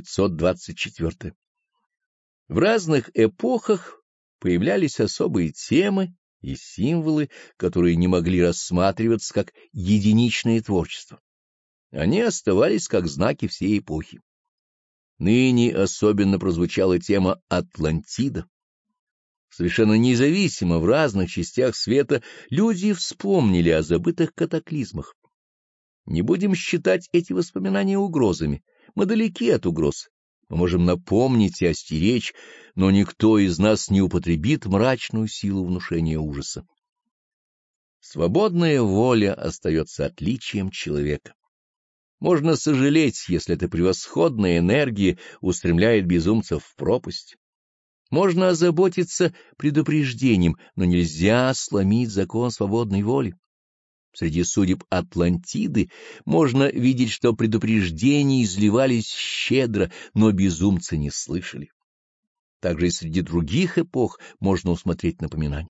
524. В разных эпохах появлялись особые темы и символы, которые не могли рассматриваться как единичное творчество. Они оставались как знаки всей эпохи. Ныне особенно прозвучала тема Атлантида. Совершенно независимо в разных частях света люди вспомнили о забытых катаклизмах. Не будем считать эти воспоминания угрозами. Мы далеки от угроз. Мы можем напомнить и остеречь, но никто из нас не употребит мрачную силу внушения ужаса. Свободная воля остается отличием человека. Можно сожалеть, если эта превосходная энергия устремляет безумцев в пропасть. Можно озаботиться предупреждением, но нельзя сломить закон свободной воли. Среди судеб Атлантиды можно видеть, что предупреждения изливались щедро, но безумцы не слышали. Также и среди других эпох можно усмотреть напоминания.